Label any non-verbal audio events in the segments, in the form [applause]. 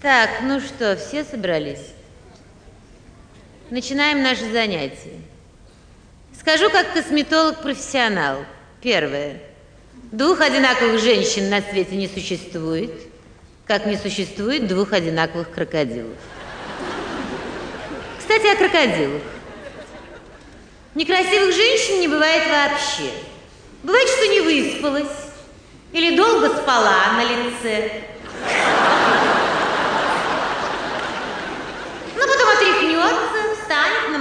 Так, ну что, все собрались? Начинаем наше занятие. Скажу как косметолог-профессионал. Первое. Двух одинаковых женщин на свете не существует, как не существует двух одинаковых крокодилов. Кстати, о крокодилах. Некрасивых женщин не бывает вообще. Бывает, что не выспалась или долго спала на лице. Но потом отряхнется,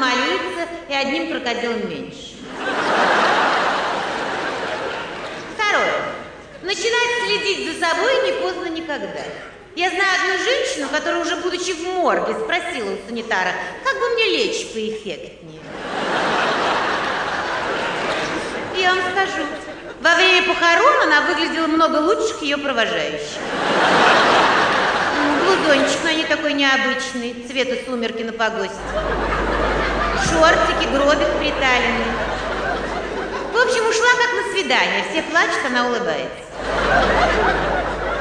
намалюется и одним крокодилом меньше. Второе. Начинать следить за собой не поздно никогда. Я знаю одну женщину, которая уже будучи в морге спросила у санитара, как бы мне лечь поэффектнее. Я вам скажу, во время похорон она выглядела много лучше к ее провожающих. Блузончик, но не такой необычный, цвета сумерки на погосте. Шортики, гробик приталенный. В общем, ушла как на свидание. Все плачут, она улыбается.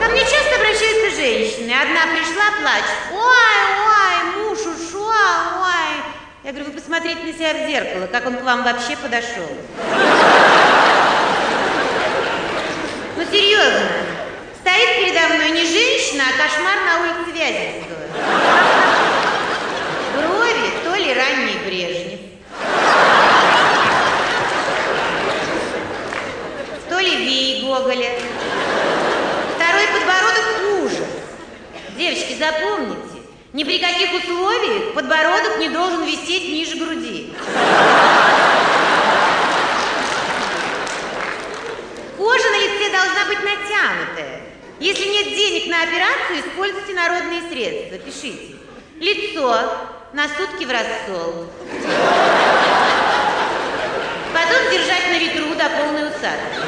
Ко мне часто обращаются женщины. Одна пришла, плачет. Ой, ой, муж ушел, ой. Я говорю, вы посмотрите на себя в зеркало, как он к вам вообще подошел. Ну, серьезно. Стоит передо мной не женщина, а кошмар на улице Вяземского. Каких условиях подбородок не должен висеть ниже груди. Кожа на лице должна быть натянутая. Если нет денег на операцию, используйте народные средства. Пишите. Лицо на сутки в рассол. Потом держать на ветру до полной усадки.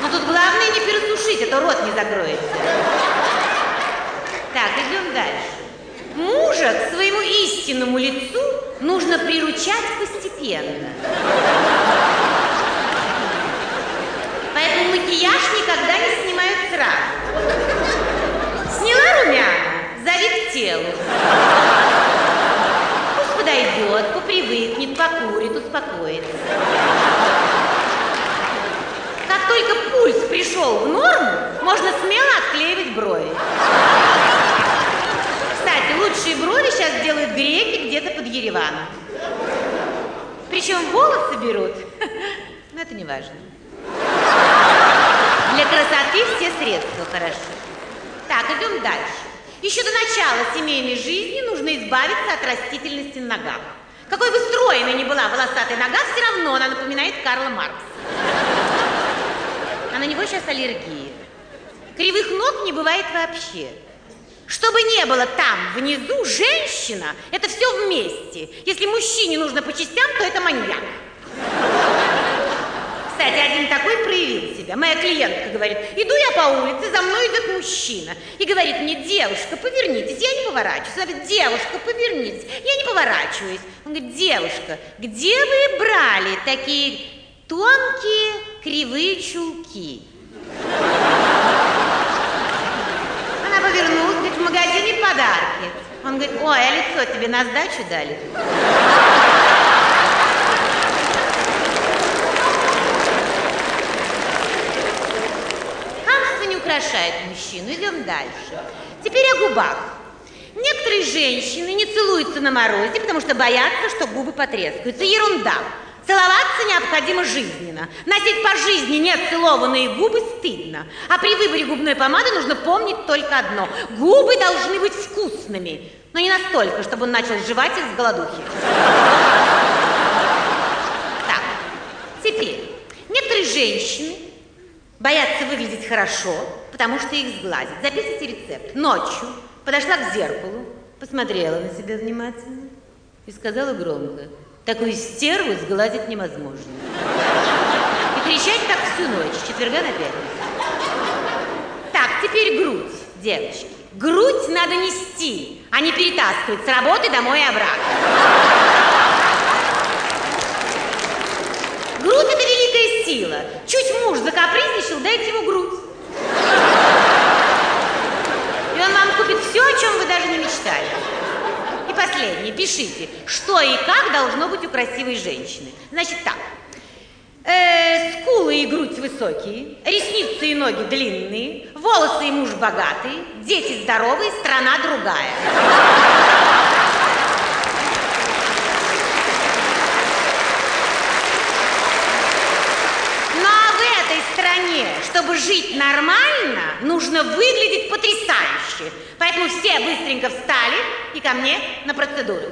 Но тут главное не пересушить, а то рот не закроется. Так, идем дальше. Мужа к своему истинному лицу нужно приручать постепенно. Поэтому макияж никогда не снимают сразу. Сняла румяна, зови к телу. Пусть подойдет, попривыкнет, покурит, успокоится. Как только пульс пришел в норму, можно смело отклеивать брови. Кстати, лучшие брови сейчас делают греки где-то под Ереваном. Причем волосы берут, [laughs] но это не важно. Для красоты все средства хороши. Так, идем дальше. Еще до начала семейной жизни нужно избавиться от растительности на ногах. Какой бы стройной ни была волосатая нога, все равно она напоминает Карла Маркса. А на него сейчас аллергия. Кривых ног не бывает вообще. Чтобы не было там, внизу, женщина, это все вместе. Если мужчине нужно по частям, то это маньяк. Кстати, один такой проявил себя. Моя клиентка говорит, иду я по улице, за мной идет мужчина. И говорит мне, девушка, повернитесь. Я не поворачиваюсь. Она говорит, девушка, повернитесь. Я не поворачиваюсь. Он говорит, девушка, где вы брали такие тонкие кривые чулки? Она повернулась, говорит, в магазине подарки. Он говорит, ой, а лицо тебе на сдачу дали? Хамство не украшает мужчину. Идем дальше. Теперь о губах. Некоторые женщины не целуются на морозе, потому что боятся, что губы потрескаются. Ерунда. Целоваться необходимо жизненно. Носить по жизни неотцелованные губы стыдно. А при выборе губной помады нужно помнить только одно. Губы должны быть вкусными, но не настолько, чтобы он начал жевать их с голодухи. Так, теперь. Некоторые женщины боятся выглядеть хорошо, потому что их сглазят. Записывайте рецепт. Ночью подошла к зеркалу, посмотрела на себя внимательно и сказала громко, такую стерву сглазить невозможно. И кричать так всю ночь, четверга на пятницу. Так, теперь грудь, девочки. Грудь надо нести, а не перетаскивать с работы домой и обратно. Грудь – это великая сила. Чуть муж закапризничал, дайте ему грудь. И он вам о чем вы даже не мечтали. Последнее, пишите, что и как должно быть у красивой женщины. Значит так, э, скулы и грудь высокие, ресницы и ноги длинные, волосы и муж богатый, дети здоровые, страна другая. Ну а в этой стране, чтобы жить нормально, нужно выглядеть потрясающе. Поэтому все быстренько встали и ко мне на процедуру.